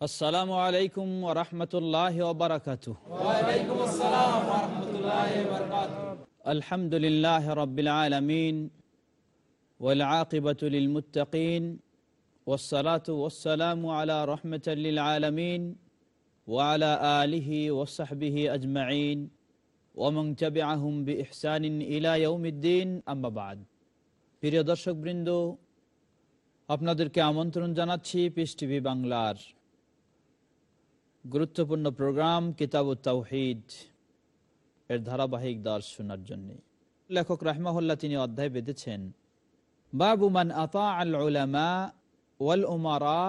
আসসালামু আলাইকুম ওরহমতুল্লাহ ওবরাকাত আলহামদুলিল্লাহ রবিল আলমিন والعاقبة للمتقين والصلاة والسلام على رحمة للعالمين وعلى آله وصحبه أجمعين ومن تبعهم بإحسان إلى يوم الدين أما بعد প্রিয় দর্শক বৃন্দ আপনাদেরকে আমন্ত্রণ জানাচ্ছি পিস টিভি বাংলার গুরুত্বপূর্ণ প্রোগ্রাম কিতাব তাওহিদ এর ধারাবাহিক দর্শ শোনার জন্য। লেখক রাহমাহুল্লাহ তিনি অধ্যায় বেঁধেছেন, বাবু মান আতা আল উলামা ওয়াল উমারা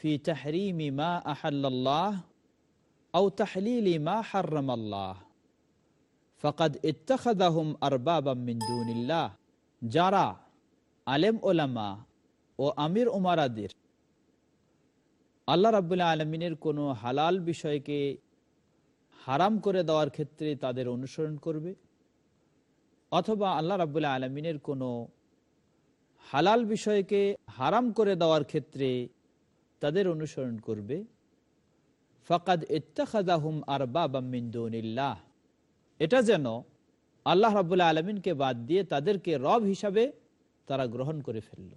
ফি তাহরিমি মা আহাল্লাল্লাহ আও তাহলিলি মা হাররামাল্লাহ। ফাকাদ ইত্তাখাদাহুম আরবাবাম মিন দুনিল্লাহ। যারা আলেম ওলামা ও আমির উমারাদের আল্লাহ রাবুল্লাহ আলমিনের কোনো হালাল বিষয়কে হারাম করে দেওয়ার ক্ষেত্রে তাদের অনুসরণ করবে? অথবা আল্লাহ রাবুল্লাহ আলমিনের কোনো হালাল বিষয়কে হারাম করে দেওয়ার ক্ষেত্রে তাদের অনুসরণ করবে? ফকাদ ইত্তাখাদাহুম আর বাবামিন্দুনিল্লাহ এটা যেন আল্লাহ রাবুল্লাহ আলমিনকে বাদ দিয়ে তাদেরকে রব হিসাবে তারা গ্রহণ করে ফেলল।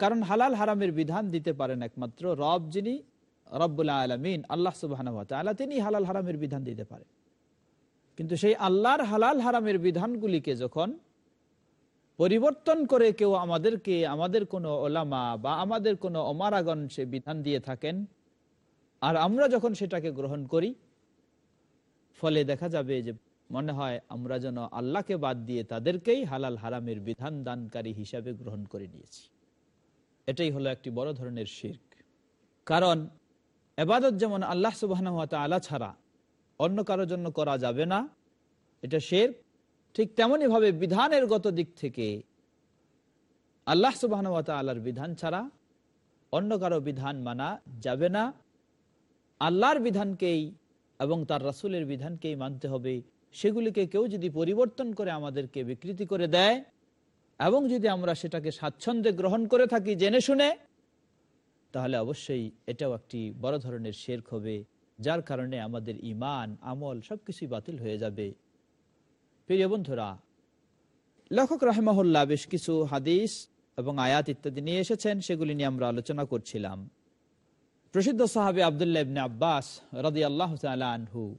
কারণ হালাল হারামের বিধান দিতে পারেন একমাত্র রব যিনি রব্বুল্লাহ আলমিন, আল্লাহ সুবাহ তিনি হালাল হারামের বিধান দিতে পারেন কিন্তু সেই আল্লাহর হালাল হারামের বিধানগুলিকে যখন পরিবর্তন করে কেউ আমাদেরকে, আমাদের কোনো ওলামা বা আমাদের কোনো অমারাগণ সে বিধান দিয়ে থাকেন, আর আমরা যখন সেটাকে গ্রহণ করি, ফলে দেখা যাবে যে মনে হয় আমরা যেন আল্লাহকে বাদ দিয়ে তাদেরকেই হালাল হারামের বিধান দানকারী হিসাবে গ্রহণ করে নিয়েছি। এটাই হলো একটি বড় ধরনের শির্ক। কারণ এবাদত যেমন আল্লাহ সুবাহ আলা ছাড়া অন্য কারোর জন্য করা যাবে না, এটা শের ঠিক তেমনই ভাবে বিধানের গত দিক থেকে আল্লাহ সুবাহ আল্লাহর বিধান ছাড়া অন্য কারও বিধান মানা যাবে না। আল্লাহর বিধানকেই এবং তার রাসুলের বিধানকেই মানতে হবে। সেগুলিকে কেউ যদি পরিবর্তন করে আমাদেরকে বিকৃতি করে দেয় এবং যদি আমরা সেটাকে স্বাচ্ছন্দ্যে গ্রহণ করে থাকি জেনে শুনে, তাহলে অবশ্যই এটাও একটি বড় ধরনের শেরক হবে, যার কারণে আমাদের ইমান আমল সবকিছুই বাতিল হয়ে যাবে। প্রিয় বন্ধুরা, লেখক রাহেমহল্লা বেশ কিছু হাদিস এবং আয়াত ইত্যাদি নিয়ে এসেছেন, সেগুলি নিয়ে আমরা আলোচনা করছিলাম। প্রসিদ্ধ সাহাবি আবদুল্লাহ ইবনে আব্বাস রদি আল্লাহ আনহু,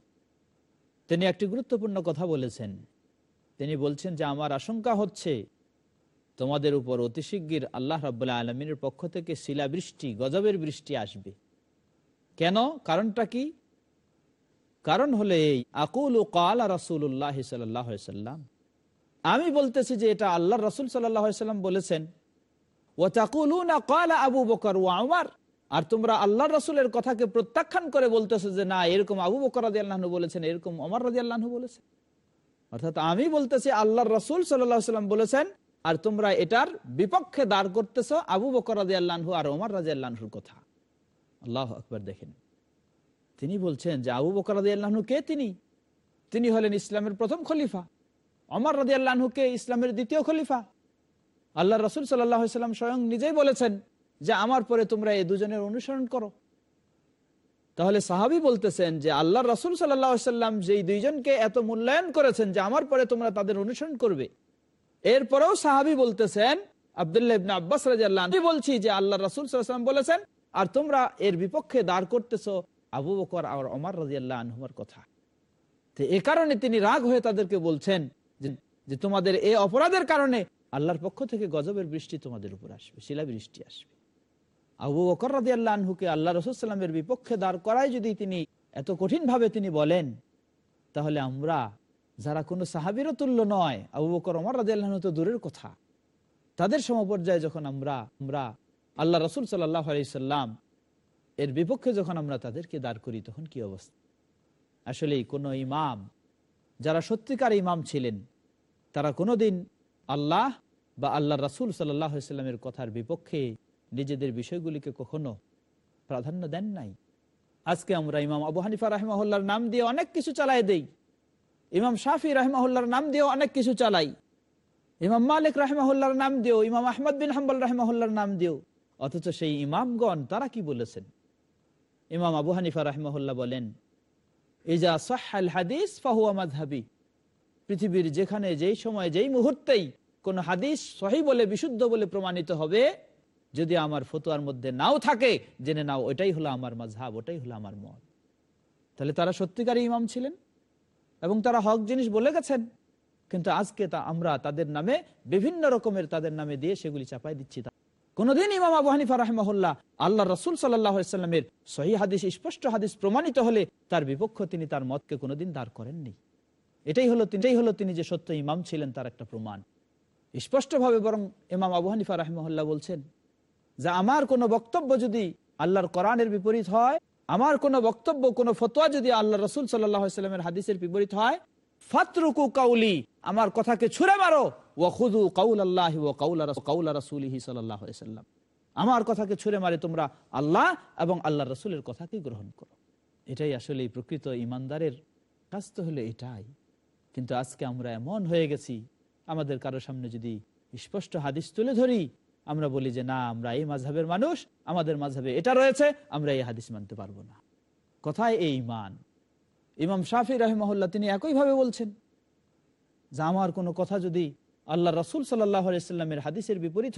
তিনি একটি গুরুত্বপূর্ণ কথা বলেছেন। তিনি বলছেন যে, আমার আশঙ্কা হচ্ছে তোমাদের উপর অতি শিগগির আল্লাহ রাবুল্লাহ আলমিনের পক্ষ থেকে শিলাবৃষ্টি, গজবের বৃষ্টি আসবে। কেন? কারণটা কি? কারণ হলে এই, আকুল ও কালা রসুল্লাহ সাল্লাম। আমি বলতেছি যে এটা আল্লাহ রসুল সাল্লাম বলেছেন ও তাকুল না কালা আবু বকর ও আমার আর তোমরা আল্লাহ রসুলের কথাকে প্রত্যাখ্যান করে বলতেছো যে না, এরকম আবু বকর রাজি আল্লাহ বলেছেন, এরকম অমর রাজি আল্লাহ বলেছেন। অর্থাৎ আমি বলতেছি আল্লাহ রসুল সাল্লাহ সাল্লাম বলেছেন আর তোমরা এটার বিপক্ষে দাঁড় করতেছ আবু বকর রাজি আল্লাহু আর ওমর রাজি আল্লাহুর কথা। আল্লাহ আকবর দেখেন। তিনি বলছেন যে আবু বকর রাজি আল্লাহনু কে তিনি? তিনি হলেন ইসলামের প্রথম খলিফা। অমর রাজি আল্লাহকে ইসলামের দ্বিতীয় খলিফা। আল্লাহ রসুল সাল্লাম স্বয়ং নিজেই বলেছেন যে আমার পরে তোমরা এই দুজনের অনুসরণ করো। তাহলে সাহাবি বলতেছেন যে আল্লাহ রসুল সাল্লাহ সাল্লাম যেই দুইজনকে এত মূল্যায়ন করেছেন যে আমার পরে তোমরা তাদের অনুসরণ করবে এরপরেও সাহাবি বলতেছেন, আবদুল্লাহ আব্বাস বলছি যে আল্লাহ রাসুল বলেছেন, আর তোমরা এর বিপক্ষে দাঁড় করতেছো আবু বকর আর অমর রাজিয়াল্লাহ কথা। এ কারণে তিনি রাগ হয়ে তাদেরকে বলছেন যে তোমাদের এই অপরাধের কারণে আল্লাহর পক্ষ থেকে গজবের বৃষ্টি তোমাদের উপর আসবে শিলা বৃষ্টি আসবে। আবু বকর রাজি আল্লাহ আনহুকে আল্লাহ রসুলামের বিপক্ষে দাঁড় করাই যদি তিনি এত কঠিন ভাবে তিনি বলেন, তাহলে আমরা যারা কোনো সাহাবিরও তুল্য নয়, আবু বকর অমর রাজি আল্লাহ তো দূরের কথা। তাদের সমপর্যায়ে যখন আমরা আমরা আল্লাহ রসুল সাল্লাহ আলাইসাল্লাম এর বিপক্ষে যখন আমরা তাদেরকে দাঁড় করি, তখন কি অবস্থা? আসলে কোনো ইমাম, যারা সত্যিকার ইমাম ছিলেন, তারা কোনোদিন আল্লাহ বা আল্লাহ রাসুল সাল্লাহ সাল্লামের কথার বিপক্ষে নিজেদের বিষয়গুলিকে কখনো প্রাধান্য দেন নাই। আজকে আমরা ইমাম আবু হানিফা রাহমাহুল্লার নাম দিয়ে অনেক কিছু চালাই দেই। ইমাম শাফি রাহমাহুল্লার নাম দিয়েও অনেক কিছু চালাই। ইমাম মালিক রাহমাহুল্লার নাম দিও ইমাম আহমদ বিন হাম্বল রাহমাহুল্লার নাম দিও অথচ সেই ইমামগণ, তারা কি বলেছেন? ইমাম আবু হানিফা রাহমহল্লা বলেন, ইজা সাহাল হাদিস ফাহুয়া মাযহাবি। পৃথিবীর যেখানে, যেই সময়, যেই মুহূর্তেই কোন হাদিস সহি বলে, বিশুদ্ধ বলে প্রমাণিত হবে, যদি আমার ফতোয়ার মধ্যে নাও থাকে, জেনে নাও, ওটাই হলো আমার মাঝহাব ওটাই হলো আমার মত। তাহলে তারা সত্যিকারী ইমাম ছিলেন? এবং তারা হক জিনিস বলে গেছেন। কিন্তু আজকে তা আমরা তাদের নামে, বিভিন্ন রকমের তাদের নামে দিয়ে সেগুলি চাপাই দিচ্ছি কোনদিন ইমাম আবু হানিফা রাহমাহুল্লাহ আল্লাহ রসুল সাল্লামের সহি হাদিস, স্পষ্ট হাদিস প্রমাণিত হলে তার বিপক্ষ তিনি তার মতকে কোনোদিন দাঁড় করেননি। এটাই হলো এটাই হলো তিনি যে সত্য ইমাম ছিলেন তার একটা প্রমাণ। স্পষ্টভাবে বরং ইমাম আবু হানিফা রাহমহল্লা বলছেন, যে আমার কোনো বক্তব্য যদি আল্লাহর কোরআনের বিপরীত হয় আমার কোনো বক্তব্য, কোনো ফতোয়া যদি আল্লাহ রসুল সাল্লামের হাদিসের বিপরীত হয়, ফাতরুকু কাউলি, আমার কথাকে ছুড়ে মারো ও খুদু কাউল আল্লাহ ও কাউলা কাউলা রসুলিহি সাল্লাম। আমার কথাকে ছুড়ে মারে তোমরা আল্লাহ এবং আল্লাহ রসুলের কথাকে গ্রহণ করো। এটাই আসলে প্রকৃত ইমানদারের কাজ তো হলো এটাই। কিন্তু আজকে আমরা এমন হয়ে গেছি, আমাদের কারও সামনে যদি স্পষ্ট হাদিস তুলে ধরি আমরা বলি যে, না, আমরা এই মাঝহের মানুষ, আমাদের মাঝহে এটা রয়েছে, আমরা এই হাদিস মানতে পারব না। কথায় এই ইমান ইমাম শাফি রহমহল্লা তিনি একইভাবে বলছেন যে, আমার কোনো কথা যদি আল্লাহ রসুল সাল্লামের হাদিসের বিপরীত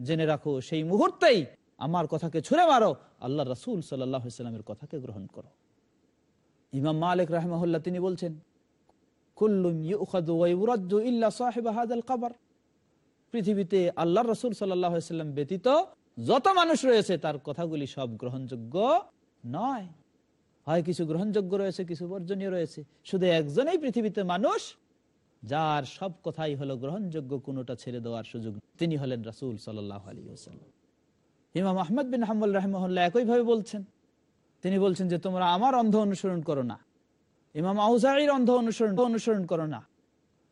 জেনে রাখো, সেই মুহূর্তেই আমার কথাকে ছুড়ে মারো, আল্লাহ রসুল সাল্লামের কথাকে গ্রহণ করো। ইমাম মালিক রহমহল্লা তিনি বলছেন পৃথিবীতে আল্লাহ রসুল সাল্লাম ব্যতীত যত মানুষ রয়েছে, তার কথাগুলি সব গ্রহণযোগ্য নয়। হয় কিছু গ্রহণযোগ্য রয়েছে, কিছু বর্জনীয় রয়েছে। শুধু একজনেই পৃথিবীতে মানুষ, যার সব কথাই হলো গ্রহণযোগ্য, কোনোটা ছেড়ে দেওয়ার সুযোগ তিনি হলেন রাসুল সাল্লাহ আহমদ বিন হাম্মুল রহমল্লা একইভাবে বলছেন। তিনি বলছেন যে, তোমরা আমার অন্ধ অনুসরণ করো না। ইমাম আউজাইর অন্ধ অনুসরণ অনুসরণ করো না।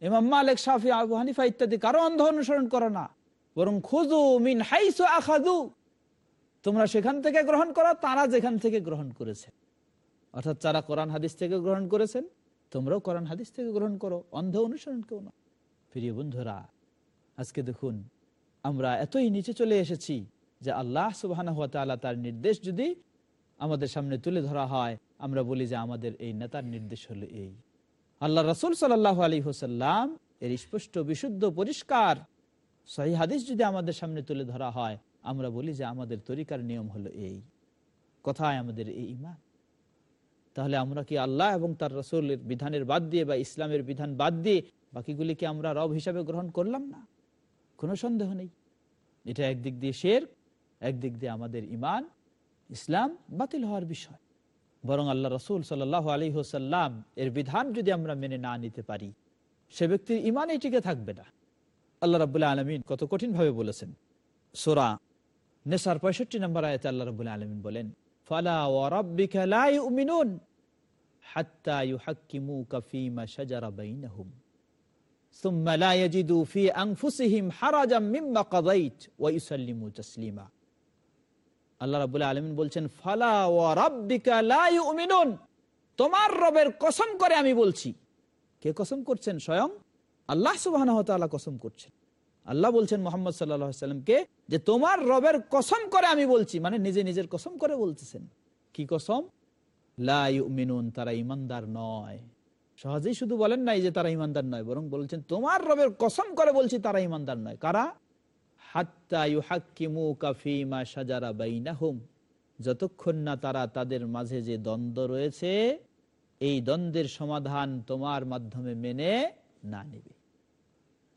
ইমাম মালিক, শাফি, আবু হানিফা ইত্যাদি কারও অন্ধ অনুসরণ করো না। বরং খুজু মিন হাইসু আখাদু তোমরা সেখান থেকে গ্রহণ করো, তারা যেখান থেকে গ্রহণ করেছে। অর্থাৎ যারা কোরআন হাদিস থেকে গ্রহণ করেছেন, তোমরাও কোরআন হাদিস থেকে গ্রহণ করো, অন্ধ অনুসরণ কেউ না। প্রিয় বন্ধুরা, আজকে দেখুন, আমরা এতই নিচে চলে এসেছি যে আল্লাহ সুবাহ তার নির্দেশ যদি আমাদের সামনে তুলে ধরা হয়, আমরা বলি যে আমাদের এই নেতার নির্দেশ হলো এই। আল্লাহ রসুল সাল্লাহ আলী হোসাল্লাম এর স্পষ্ট, বিশুদ্ধ, পরিষ্কার সহি হাদিস যদি আমাদের সামনে তুলে ধরা হয়, আমরা বলি যে আমাদের তরিকার নিয়ম হলো এই। কথায় আমাদের এই ইমান তাহলে আমরা কি আল্লাহ এবং তার রসুলের বিধানের বাদ দিয়ে বা ইসলামের বিধান বাদ দিয়ে বাকিগুলিকে আমরা রব হিসাবে গ্রহণ করলাম না? কোনো সন্দেহ নেই। এটা একদিক দিয়ে শের একদিক দিয়ে আমাদের ইমান ইসলাম বাতিল হওয়ার বিষয়। বরং আল্লাহ রসুল সাল আলী হোসাল্লাম এর বিধান যদি আমরা মেনে না নিতে পারি, সে ব্যক্তির ইমানই টিকে থাকবে না। আল্লাহ রাবুল্লাহ আলমিন কত কঠিন ভাবে বলেছেন। সোরা নেশার পঁয়ষট্টি নম্বর আয়তে আল্লাহ রাবুল্লাহ আলমিন বলেন, ফালা আল্লাহ রাবুল্লাহ আলমিন বলছেন, ফালা লা ইউমিনুন। তোমার রবের কসম করে আমি বলছি। কে কসম করছেন? স্বয়ং আল্লাহ সুবাহ কসম করছেন। আল্লাহ বলছেন মোহাম্মদ সাল্লামকে যে তোমার রবের কসম করে আমি বলছি মানে নিজে নিজের কসম করে বলতেছেন। কি কসম? মিনুন তারা ইমানদার নয়। সহজেই শুধু বলেন নাই যে তারা ইমানদার নয়, বরং বলছেন, তোমার রবের কসম করে বলছি, তারা ইমানদার নয়। কারা? যতক্ষণ না তারা তাদের মাঝে যে দ্বন্দ্ব রয়েছে, এই দ্বন্দ্বের সমাধান তোমার মাধ্যমে মেনে না নেবে।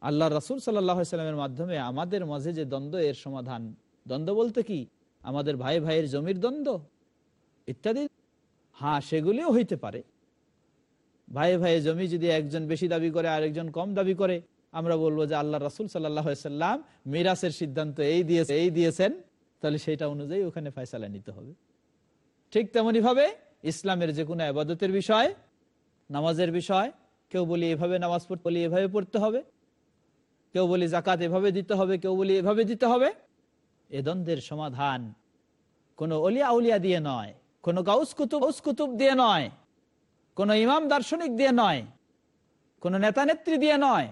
আল্লাহ রসুল সাল্লামের মাধ্যমে আমাদের মাঝে যে দ্বন্দ্ব, এর সমাধান। দ্বন্দ্ব বলতে কি? আমাদের ভাই ভাইয়ের জমির দ্বন্দ্ব, ইত্যাদি। হ্যাঁ সেগুলিও হইতে পারে। ভাই ভাই জমি যদি একজন বেশি দাবি করে, আরেকজন কম দাবি করে আমরা বলব যে আল্লাহ রসুল সাল্লাম মিরাসের সিদ্ধান্ত এই দিয়েছে, এই দিয়েছেন, তাহলে সেটা অনুযায়ী ওখানে ফয়সালা নিতে হবে। ঠিক তেমনি ভাবে ইসলামের যে কোনো আবাদতের বিষয়, নামাজের বিষয়, কেউ বলি এভাবে নামাজ পড়তে বলি এভাবে পড়তে হবে, কেউ বলি জাকাত এভাবে দিতে হবে, কেউ বলি এভাবে দিতে হবে। এ দ্বন্দ্বের সমাধান কোনো অলিয়া উলিয়া দিয়ে নয়, কোনো গাউস কুতুব উস কুতুব দিয়ে নয়, কোনো ইমাম দার্শনিক দিয়ে নয়, কোনো নেতা নেত্রী দিয়ে নয়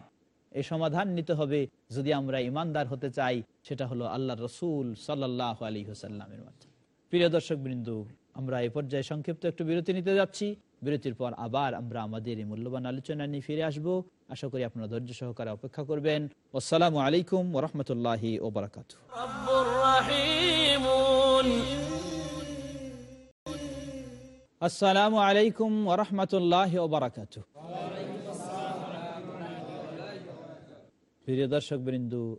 এই সমাধান নিতে হবে যদি আমরা ইমানদার হতে চাই সেটা হলো আল্লাহ রসুল সাল্লাহ আলী হোসাল্লামের মাধ্যমে প্রিয় দর্শক বৃন্দু আমরা এ পর্যায়ে সংক্ষিপ্ত একটু বিরতি নিতে যাচ্ছি। বিরতির পর আবার আমরা আমাদের এই মূল্যবান আলোচনা নিয়ে ফিরে আসব। আশা করি আপনারা ধৈর্য সহকারে অপেক্ষা করবেন। আসসালামু আলাইকুম ওরহমতুল্লাহি ওবরাকাত আসসালামু আলাইকুম ওরহমতুল্লাহ ওবরাকাত প্রিয় দর্শক বিন্দু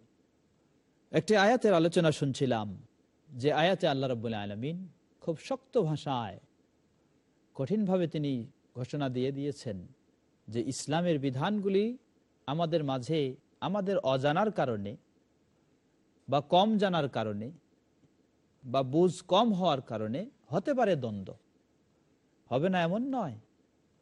একটি আয়াতের আলোচনা শুনছিলাম যে আয়াতে আল্লাহ রব্বুল আলমিন খুব শক্ত ভাষায় কঠিনভাবে তিনি ঘোষণা দিয়ে দিয়েছেন যে ইসলামের বিধানগুলি আমাদের মাঝে, আমাদের অজানার কারণে বা কম জানার কারণে বা বুঝ কম হওয়ার কারণে হতে পারে দ্বন্দ্ব। হবে না এমন নয়।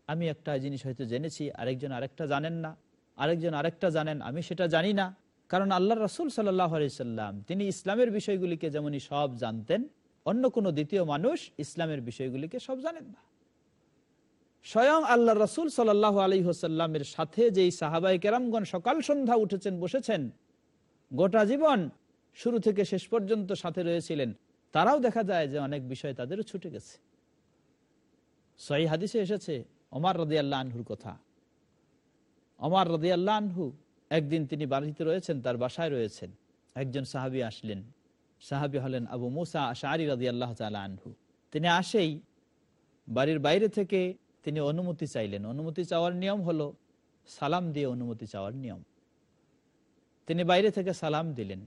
আমি একটা জিনিস হয়তো জেনেছি, আরেকজন আরেকটা জানেন না। আরেকজন আরেকটা জানেন, আমি সেটা জানি না। কারণ আল্লাহ রসুল সাল্লাম, তিনি ইসলামের বিষয়গুলিকে যেমনই সব জানতেন, অন্য কোনো দ্বিতীয় মানুষ ইসলামের বিষয়গুলিকে সব জানেন না। স্বয়ং আল্লাহ রসুল সাল্লাহ আলী হোসাল্লামের সাথে যেই সাহাবাই কেরামগণ সকাল সন্ধ্যা উঠেছেন, বসেছেন, গোটা জীবন শুরু থেকে শেষ পর্যন্ত সাথে রয়েছিলেন, তারাও দেখা যায় যে অনেক বিষয় তাদেরও ছুটে গেছে। সহি হাদিসে এসেছে অমার রদি আল্লাহ আনহুর কথা। অমার রদি আল্লাহ আনহু একদিন তিনি বাড়িতে রয়েছেন, তার বাসায় রয়েছেন। একজন সাহাবি আসলেন। সাহাবি হলেন আবু মুসা আশারি রদি আল্লাহ আনহু। তিনি আসেই বাড়ির বাইরে থেকে তিনি অনুমতি চাইলেন। অনুমতি চাওয়ার নিয়ম হলো সালাম দিয়ে অনুমতি চাওয়ার নিয়ম। তিনি বাইরে থেকে সালাম দিলেন।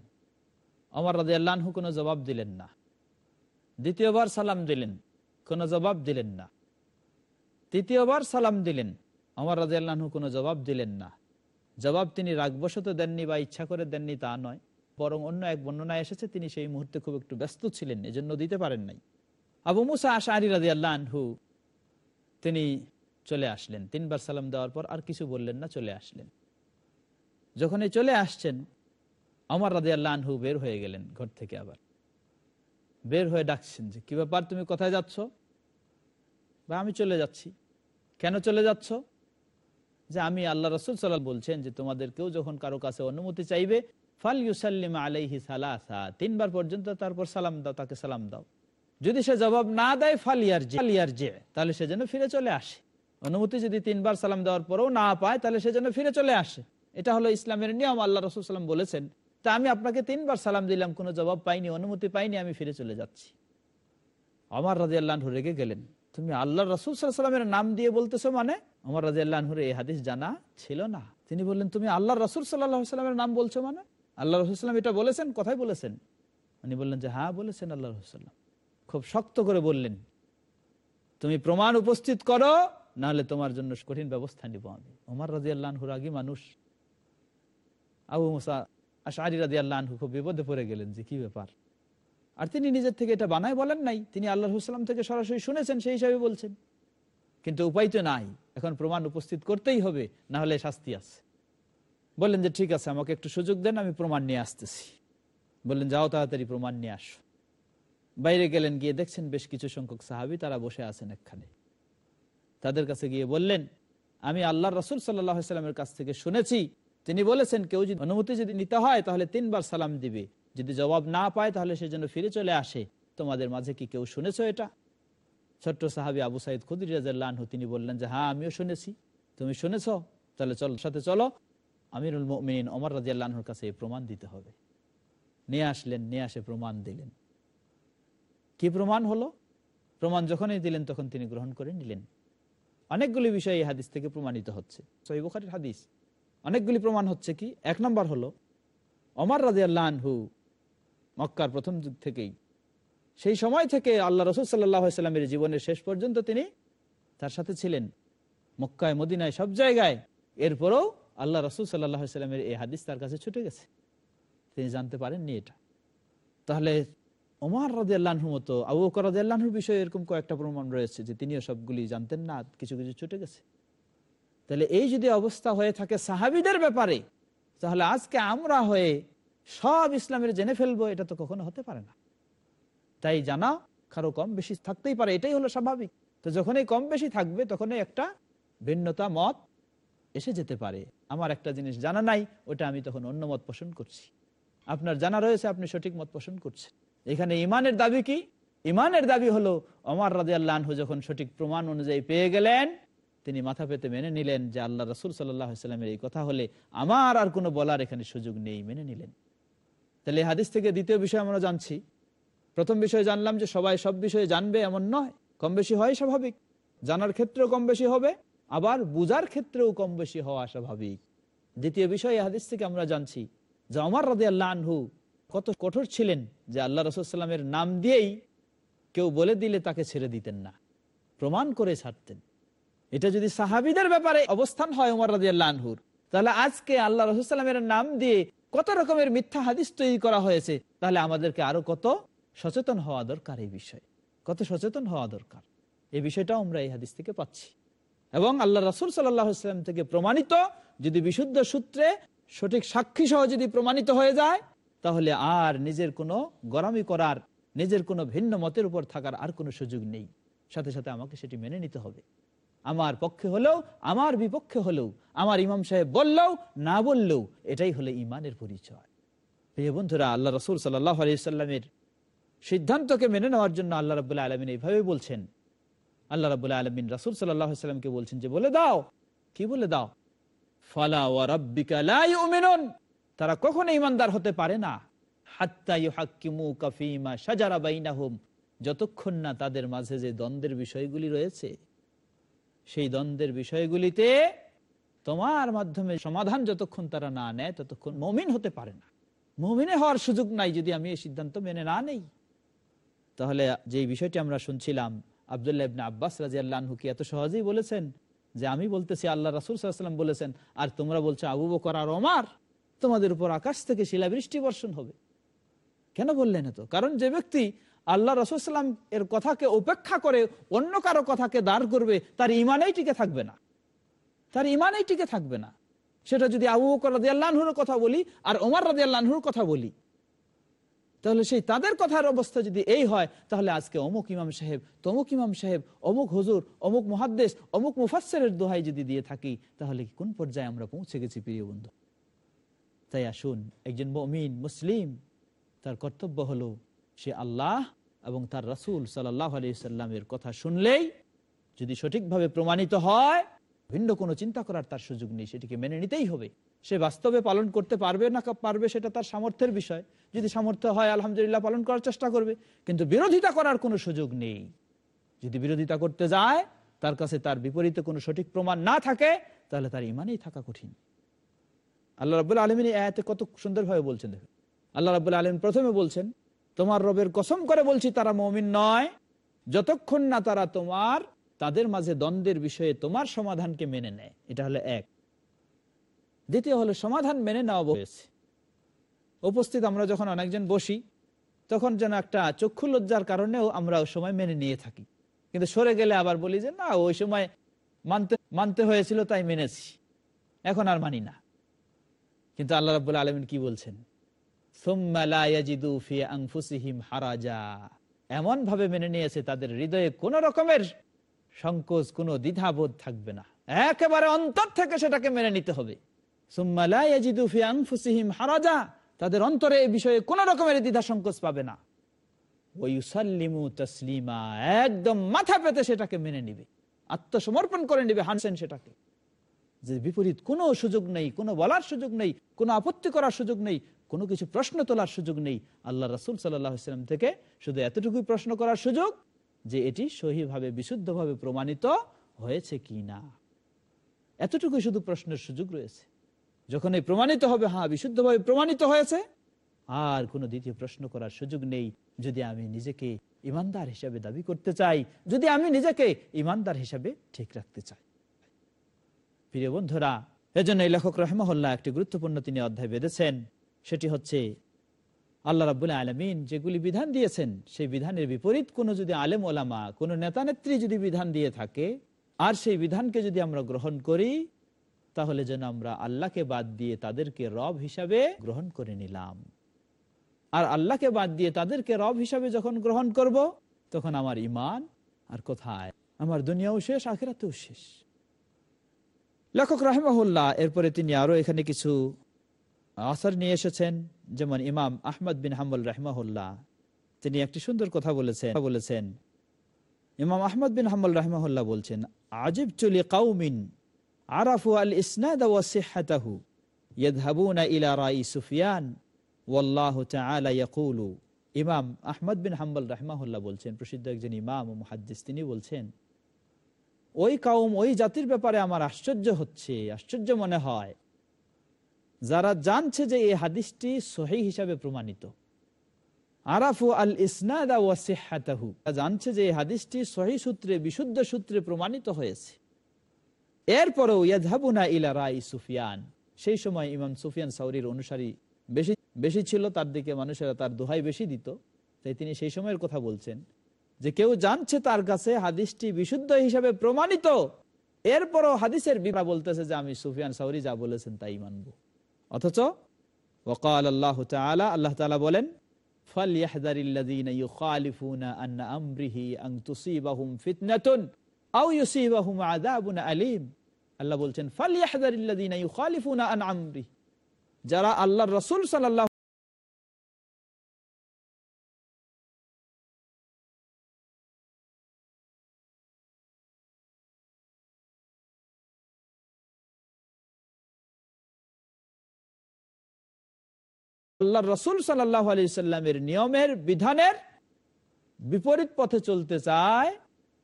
অমর রাজি আল্লাহু কোনো জবাব দিলেন না। দ্বিতীয়বার সালাম দিলেন, কোনো জবাব দিলেন না। তৃতীয়বার সালাম দিলেন। অমর রাজি আল্লাহু কোনো জবাব দিলেন না। জবাব তিনি রাগবশত দেননি বা ইচ্ছা করে দেননি তা নয়। বরং অন্য এক বর্ণনায় এসেছে, তিনি সেই মুহূর্তে খুব একটু ব্যস্ত ছিলেন, এজন্য দিতে পারেন নাই। আবু মুসা আশারি রাজি আল্লাহ তিনি চলে আসলেন। তিনবার সালাম দেওয়ার পর আর কিছু বললেন না, চলে আসলেন। যখন এই চলে আসছেন আমার রাজি আল্লাহ বের হয়ে গেলেন ঘর থেকে আবার। বের হয়ে ডাকছেন যে, কি ব্যাপার? তুমি কোথায় যাচ্ছ? বা আমি চলে যাচ্ছি। কেন চলে যাচ্ছ? যে আমি আল্লাহ রসুল সাল্লাহ বলছেন যে তোমাদের কেউ যখন কারও কাছে অনুমতি চাইবে ফাল ইউসাল্লিম আলাইহি সালাসা, তিনবার পর্যন্ত তারপর সালাম দাও, তাকে সালাম দাও। যদি সে জবাব না দেয় ফালিয়ার যে ফালিয়ার যে তাহলে সে যেন ফিরে চলে আসে। অনুমতি যদি তিনবার সালাম দেওয়ার পরেও না পায়, তাহলে সে যেন ফিরে চলে আসে। এটা হলো ইসলামের নিয়ম, আল্লাহ রসুল সাল্লাম বলেছেন, তা আমি আপনাকে তিনবার সালাম দিলাম, কোনো জবাব পাইনি, অনুমতি পাইনি, আমি ফিরে চলে যাচ্ছি। আমার রাজি আল্লাহ রেগে গেলেন। তুমি আল্লাহ রসুল সাল্লামের নাম দিয়ে বলতেছো মানে? আমার রাজি আল্লাহর এই হাদিস জানা ছিল না। তিনি বললেন, তুমি আল্লাহ রসুল সাল্লাহ সাল্লামের নাম বলছো মানে? আল্লাহ রসুল্লাম এটা বলেছেন? কথাই বলেছেন? উনি বললেন যে হ্যাঁ বলেছেন আল্লাহ রসুল্লাম খুব শক্ত করে বললেন, তুমি প্রমাণ উপস্থিত করো, নাহলে তোমার জন্য কঠিন ব্যবস্থা নিব আমি। ওমর রাজি আল্লাহর আগে মানুষ, আবু মুসা আশারি রাজি আল্লাহ খুব বিপদে পড়ে গেলেন যে, কি ব্যাপার? আর তিনি নিজের থেকে এটা বানায় বলেন নাই। তিনি আল্লাহ সাল্লাম থেকে সরাসরি শুনেছেন, সেই হিসাবে বলছেন। কিন্তু উপায় তো নাই। এখন প্রমাণ উপস্থিত করতেই হবে, না হলে শাস্তি আছে। বললেন যে, ঠিক আছে, আমাকে একটু সুযোগ দেন, আমি প্রমাণ নিয়ে আসতেছি। বললেন, যাও তাড়াতাড়ি প্রমাণ নিয়ে আসো। বাইরে গেলেন, গিয়ে দেখছেন বেশ কিছু সংখ্যক সাহাবি তারা বসে আছেন এখানে তাদের কাছে গিয়ে বললেন, আমি আল্লাহ রসুল সাল্লামের কাছ থেকে শুনেছি। তিনি বলেছেন, কেউ যদি অনুমতি যদি নিতে হয়, তাহলে তিনবার সালাম দিবে। যদি জবাব না পায়, তাহলে সে যেন ফিরে চলে আসে। তোমাদের মাঝে কি কেউ শুনেছ এটা? ছোট্ট সাহাবি আবু সাইদ খুদির রাজু তিনি বললেন যে হ্যাঁ আমিও শুনেছি। তুমি শুনেছ? তাহলে চল, সাথে চলো। আমিরুল মিন অমর রাজি আল্লাহর কাছে এই প্রমাণ দিতে হবে। নিয়ে আসলেন, নিয়ে আসে প্রমাণ দিলেন। কি প্রমাণ হলো? প্রমাণ যখনই দিলেন, তখন তিনি গ্রহণ করে নিলেন। অনেকগুলি বিষয় এই হাদিস থেকে প্রমাণিত হচ্ছে। হাদিস। অনেকগুলি প্রমাণ হচ্ছে কি? এক নম্বর হলো অমর রাজি আল্লাহু মক্কার প্রথম যুগ থেকেই। সেই সময় থেকে আল্লাহ রসুল সাল্লামের জীবনের শেষ পর্যন্ত তিনি তার সাথে ছিলেন। মক্কায়, মদিনায়, সব জায়গায়। এরপরও আল্লাহ রসুল সাল্লাহ সাল্লামের এই হাদিস তার কাছে ছুটে গেছে। তিনি জানতে পারেননি এটা। তাহলে ওমার রাজি মতো, আবু বকর রাজি আল্লাহর বিষয়ে এরকম কয়েকটা প্রমাণ রয়েছে যে তিনিও সবগুলি জানতেন না, কিছু কিছু ছুটে গেছে। তাহলে এই যদি অবস্থা হয়ে থাকে সাহাবিদের ব্যাপারে, তাহলে আজকে আমরা হয়ে সব ইসলামের জেনে ফেলব, এটা তো কখনো হতে পারে না। তাই জানা কারও কম বেশি থাকতেই পারে, এটাই হলো স্বাভাবিক। তো যখনই কম বেশি থাকবে, তখনই একটা ভিন্নতা মত এসে যেতে পারে। আমার একটা জিনিস জানা নাই, ওটা আমি তখন অন্য মত পোষণ করছি। আপনার জানা রয়েছে, আপনি সঠিক মত পোষণ করছেন। এখানে ইমানের দাবি কি? ইমানের দাবি হলো অমর রাজি আল্লাহু যখন সঠিক প্রমাণ অনুযায়ী পেয়ে গেলেন, তিনি মাথা পেতে মেনে নিলেন যে আল্লাহ রসুল সাল্লাহ সাল্লামের এই কথা হলে আমার আর কোনো বলার এখানে সুযোগ নেই, মেনে নিলেন। তাহলে হাদিস থেকে দ্বিতীয় বিষয় আমরা জানছি। প্রথম বিষয় জানলাম যে সবাই সব বিষয়ে জানবে এমন নয় কম বেশি হয় স্বাভাবিক। জানার ক্ষেত্রেও কম বেশি হবে, আবার বুজার ক্ষেত্রেও কম বেশি হওয়া স্বাভাবিক। দ্বিতীয় বিষয় হাদিস থেকে আমরা জানছি যে অমর রাজি আল্লাহ কত কঠোর ছিলেন যে আল্লাহ রসুলামের নাম দিয়েই কেউ বলে দিলে তাকে ছেড়ে দিতেন না, প্রমাণ করে ছাড়তেন। এটা যদি সাহাবিদের ব্যাপারে অবস্থান হয় উমর রাজি আল্লাহর তাহলে আজকে আল্লাহ রসুলামের নাম দিয়ে কত রকমের মিথ্যা হাদিস তৈরি করা হয়েছে, তাহলে আমাদেরকে আরও কত সচেতন হওয়া দরকার এই বিষয়ে। কত সচেতন হওয়া দরকার। এই বিষয়টাও আমরা এই হাদিস থেকে পাচ্ছি। এবং আল্লাহ রসুল সাল্লাম থেকে প্রমাণিত, যদি বিশুদ্ধ সূত্রে সঠিক সাক্ষী সহ যদি প্রমাণিত হয়ে যায়, তাহলে আর নিজের কোনো গরামি করার, নিজের কোনো ভিন্ন মতের উপর থাকার আর কোনো সুযোগ নেই। সাথে সাথে আমাকে সেটি মেনে নিতে হবে। আমার পক্ষে হলেও, আমার বিপক্ষে হলেও, আমার ইমাম সাহেব বললেও, না বললেও, এটাই হলো ইমানের পরিচয়। প্রিয় বন্ধুরা, আল্লাহ রসুল সাল্লাহ সিদ্ধান্তকে মেনে নেওয়ার জন্য আল্লাহ রবুল্লাহ আলমিন এইভাবে বলছেন। আল্লাহ রবুল্লাহ আলমিন রাসুল সাল্লাহামকে বলছেন যে, বলে দাও। কি বলে দাও? ফালা তারা কখনো ইমানদার হতে পারে না। যতক্ষণ না তাদের মাঝে যে দ্বন্দ্বের বিষয়গুলি রয়েছে সেই দ্বন্দ্বের বিষয়গুলিতে তোমার মাধ্যমে সমাধান যতক্ষণ তারা না নেয়, ততক্ষণ মমিন হতে পারে না। মমিনে হওয়ার সুযোগ নাই যদি আমি এই সিদ্ধান্ত মেনে না নেই। তাহলে যে বিষয়টি আমরা শুনছিলাম, আবদুল্লাহ আব্বাস রাজি আল্লাহু কি এত সহজেই বলেছেন যে, আমি বলতেছি আল্লাহ রাসুল সাল্লাম বলেছেন, আর তোমরা বলছো আবু বকর আর অমার তোমাদের উপর আকাশ থেকে শিলাবৃষ্টি বর্ষণ হবে। কেন বললেন এত? কারণ যে ব্যক্তি আল্লাহ রসুলাম এর কথাকে উপেক্ষা করে অন্য কারও কথাকে দাঁড় করবে, তার ইমানেই টিকে থাকবে না। তার ইমানেই টিকে থাকবে না। সেটা যদি আবু বকর রাজি আল্লাহর কথা বলি আর ওমর রাজি আল্লাহর কথা বলি, তাহলে সেই তাদের কথার অবস্থা যদি এই হয়, তাহলে আজকে অমুক ইমাম সাহেব, তমুক ইমাম সাহেব, অমুক হজুর, অমুক মহাদ্দেশ অমুক মুফাসের দোহাই যদি দিয়ে থাকি, তাহলে কোন পর্যায়ে আমরা পৌঁছে গেছি প্রিয় বন্ধু? তাই আসুন, একজন মমিন, মুসলিম, তার কর্তব্য হলো সে আল্লাহ এবং তার রাসুল সাল্লাহ আলিয়াল্লামের কথা শুনলেই যদি সঠিকভাবে প্রমাণিত হয়, ভিন্ন কোনো চিন্তা করার তার সুযোগ নেই, সেটিকে মেনে নিতেই হবে। সে বাস্তবে পালন করতে পারবে না পারবে সেটা তার সামর্থ্যের বিষয়। যদি সামর্থ্য হয়, আলহামদুলিল্লাহ পালন করার চেষ্টা করবে, কিন্তু বিরোধিতা করার কোনো সুযোগ নেই। যদি বিরোধিতা করতে যায়, তার কাছে তার বিপরীতে কোনো সঠিক প্রমাণ না থাকে, তাহলে তার ইমানেই থাকা কঠিন। আল্লাহ রাবুল আলমিন এতে কত সুন্দরভাবে বলছেন আল্লাহ রাবুল আলম প্রথমে বলছেন তোমার রবের কসম করে বলছি, তারা মমিন নয়। যতক্ষণ না তারা তোমার, তাদের মাঝে দ্বন্দ্বের বিষয়ে তোমার সমাধানকে মেনে নেয়। এটা হলো এক। দ্বিতীয় হলো, সমাধান মেনে নেওয়া হয়েছে। উপস্থিত আমরা যখন অনেকজন বসি, তখন যেন একটা চক্ষু লজ্জার কারণেও আমরা ওই সময় মেনে নিয়ে থাকি। কিন্তু সরে গেলে আবার বলি যে, না, ওই সময় মানতে মানতে হয়েছিল, তাই মেনেছি। এখন আর মানি না। কিন্তু আল্লাহ রাবুল আলমিন কি বলছেন? এমন ভাবে মেনে নিয়েছে তাদের হৃদয়ে কোন রকমের সংকোচ, কোন দ্বিধাবোধ থাকবে না। একেবারে অন্তর থেকে সেটাকে মেনে নিতে হবে। হারাজা। তাদের অন্তরে এই বিষয়ে কোন রকমের দ্বিধা সংকোচ পাবে না। একদম মাথা পেতে সেটাকে মেনে নিবে। আত্মসমর্পণ করে নিবে হানসেন সেটাকে। যে বিপরীত কোনো সুযোগ নেই, কোনো বলার সুযোগ নেই, কোনো আপত্তি করার সুযোগ নেই কোনো কিছু প্রশ্ন তোলার সুযোগ নেই। আল্লাহ রাসুল সাল্লাম থেকে শুধু এতটুকুই প্রশ্ন করার সুযোগ যে এটি সহিভাবে, বিশুদ্ধভাবে প্রমাণিত হয়েছে কি না। এতটুকুই শুধু প্রশ্নের সুযোগ রয়েছে। যখন এই প্রমাণিত হবে হ্যাঁ বিশুদ্ধভাবে প্রমাণিত হয়েছে, আর কোনো দ্বিতীয় প্রশ্ন করার সুযোগ নেই। যদি আমি নিজেকে ইমানদার হিসাবে দাবি করতে চাই, যদি আমি নিজেকে ইমানদার হিসাবে ঠিক রাখতে চাই। প্রিয় বন্ধুরা এজন্য এই লেখক রহমহল্লা একটি গুরুত্বপূর্ণ তিনি অধ্যায় বেঁধেছেন সেটি হচ্ছে আল্লাহ রাবুল্লাহ আলমিন যেগুলি বিধান দিয়েছেন, সেই বিধানের বিপরীত কোনো যদি আলেম ওলামা, কোনো নেতা নেত্রী যদি বিধান দিয়ে থাকে, আর সেই বিধানকে যদি আমরা গ্রহণ করি, তাহলে যেন আমরা আল্লাহকে বাদ দিয়ে তাদেরকে রব হিসাবে গ্রহণ করে নিলাম। আর আল্লাহকে বাদ দিয়ে তাদেরকে রব হিসাবে যখন গ্রহণ করব, তখন আমার ইমান আর কোথায়? আমার দুনিয়াও শেষ, আখেরাতেও শেষ। লেখক রাহেমাহুল্লাহ, এরপরে তিনি আরও এখানে কিছু আসার নিয়ে এসেছেন যেমন ইমাম আহমদ বিন হাম্বল রাহমাহুল্লাহ। তিনি একটি সুন্দর কথা বলেছেন বলেছেন। ইমাম আহমদ বিন হাম্মল রাহমাহুল্লাহ বলছেন, আজিব চলি কাউমিন আরাফু আল ইসনাদ ওয়া সিহহাতাহু ইয়াদহাবুনা ইলা রাই সুফিয়ান ওয়াল্লাহু তাআলা ইয়াকুলু। ইমাম আহমদ বিন হাম্বল রাহমাহুল্লাহ বলছেন, প্রসিদ্ধ একজন ইমাম ও মুহাদ্দিস, তিনি বলছেন, ওই কাউম, ওই জাতির ব্যাপারে আমার আশ্চর্য হচ্ছে, আশ্চর্য মনে হয়। যারা জানছে যে এই হাদিসটি সহি হিসাবে প্রমাণিত। আরাফু আল ইসনাদা জানছে যে এই হাদিসটি সহি সূত্রে, বিশুদ্ধ সূত্রে প্রমাণিত হয়েছে। এরপরেও ইয়াদহাবুনা ইলা রাই সুফিয়ান। সেই সময় ইমাম সুফিয়ান সাউরির অনুসারী বেশি বেশি ছিল, তার দিকে মানুষেরা তার দোহাই বেশি দিত। তাই তিনি সেই সময়ের কথা বলছেন যে কেউ জানছে তার কাছে হাদিসটি বিশুদ্ধ হিসাবে প্রমাণিত, এরপরও হাদিসের বিভা বলতেছে যে আমি সুফিয়ান সাউরি যা বলেছেন তাই মানব। অথচ ওকাল আল্লাহ তালা আল্লাহ তালা বলেন আল্লাহ বলছেন যারা আল্লাহ রসুল সাল্লাহ আল্লাহ রসুল সাল্লাহ আলি সাল্লামের নিয়মের, বিধানের বিপরীত পথে চলতে চায়,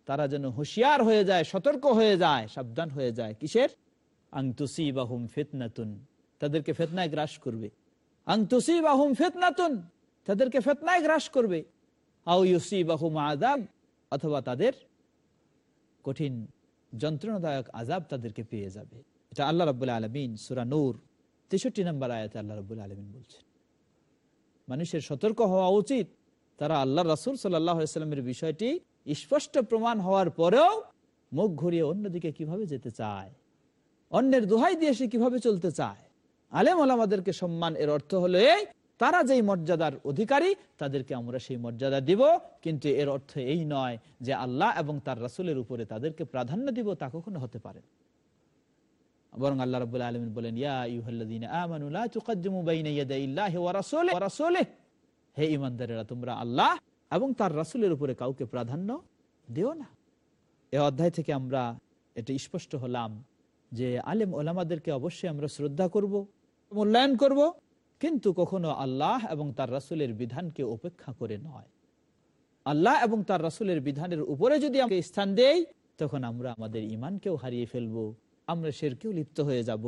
তারা যেন হুঁশিয়ার হয়ে যায়, সতর্ক হয়ে যায়, সাবধান হয়ে যায়। কিসের? আংতুসি বাহুম ফেতনাতুন। তাদেরকে ফেতনায় গ্রাস করবে। আংতুসি বাহুম ফেতনাতুন। তাদেরকে ফেতনায় গ্রাস করবে। আউ বাহুম আজাব অথবা তাদের কঠিন, যন্ত্রণাদায়ক আজাব তাদেরকে পেয়ে যাবে। এটা আল্লাহ রবুল্লা আলমিন সুরানুর তেষট্টি নম্বর আয়াতে আল্লাহ রবুল্লা আলমিন বলছেন। মানুষের সতর্ক হওয়া উচিত। তারা আল্লাহ রাসুল সাল্লামের বিষয়টি স্পষ্ট প্রমাণ হওয়ার পরেও মুখ ঘুরিয়ে অন্যদিকে কীভাবে যেতে চায়? অন্যের দোহাই দিয়ে সে কীভাবে চলতে চায়? আলেম আলামাদেরকে সম্মান এর অর্থ হলো এই, তারা যেই মর্যাদার অধিকারী, তাদেরকে আমরা সেই মর্যাদা দিব। কিন্তু এর অর্থ এই নয় যে আল্লাহ এবং তার রাসুলের উপরে তাদেরকে প্রাধান্য দিব তা কখনো হতে পারে বরং আল্লাহ রবুল্লা আলমিন বলেন হে ইমানদারেরা তোমরা আল্লাহ এবং তার রাসুলের উপরে কাউকে প্রাধান্য দিও না। এ অধ্যায় থেকে আমরা এটা স্পষ্ট হলাম যে আলেম ওলামাদেরকে অবশ্যই আমরা শ্রদ্ধা করব, মূল্যায়ন করব, কিন্তু কখনো আল্লাহ এবং তার রাসুলের বিধানকে উপেক্ষা করে নয়। আল্লাহ এবং তার রাসুলের বিধানের উপরে যদি আমরা স্থান দেই, তখন আমরা আমাদের ইমানকেও হারিয়ে ফেলব। আমরা সেরকেও লিপ্ত হয়ে যাব।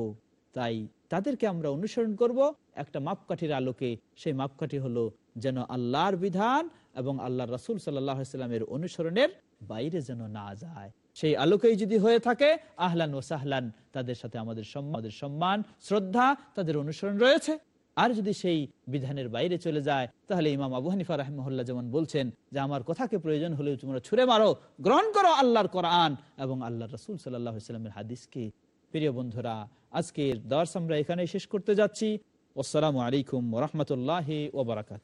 তাই তাদেরকে আমরা অনুসরণ করব। একটা মাপকাঠির আলোকে সেই মাপকাঠি হলো যেন আল্লাহর বিধান এবং আল্লাহ রাসুল সাল্লামের অনুসরণের বাইরে যেন না যায়। সেই আলোকেই যদি হয়ে থাকে, আহলান ও সাহলান, তাদের সাথে আমাদের আমাদের সম্মান, শ্রদ্ধা, তাদের অনুসরণ রয়েছে। আর যদি সেই বিধানের বাইরে চলে যায়, তাহলে ইমাম আবু হানিফা রাহমহল্লা যেমন বলছেন যে, আমার কথাকে প্রয়োজন হলেও তোমরা ছুড়ে মারো, গ্রহণ করো আল্লাহর কোরআন এবং আল্লাহ রসুল সাল্লাহামের হাদিসকে। প্রিয় বন্ধুরা, আজকের দর্শ আমরা এখানে শেষ করতে যাচ্ছি। আসসালামু আলাইকুম রহমতুল্লাহ ওবরাকাত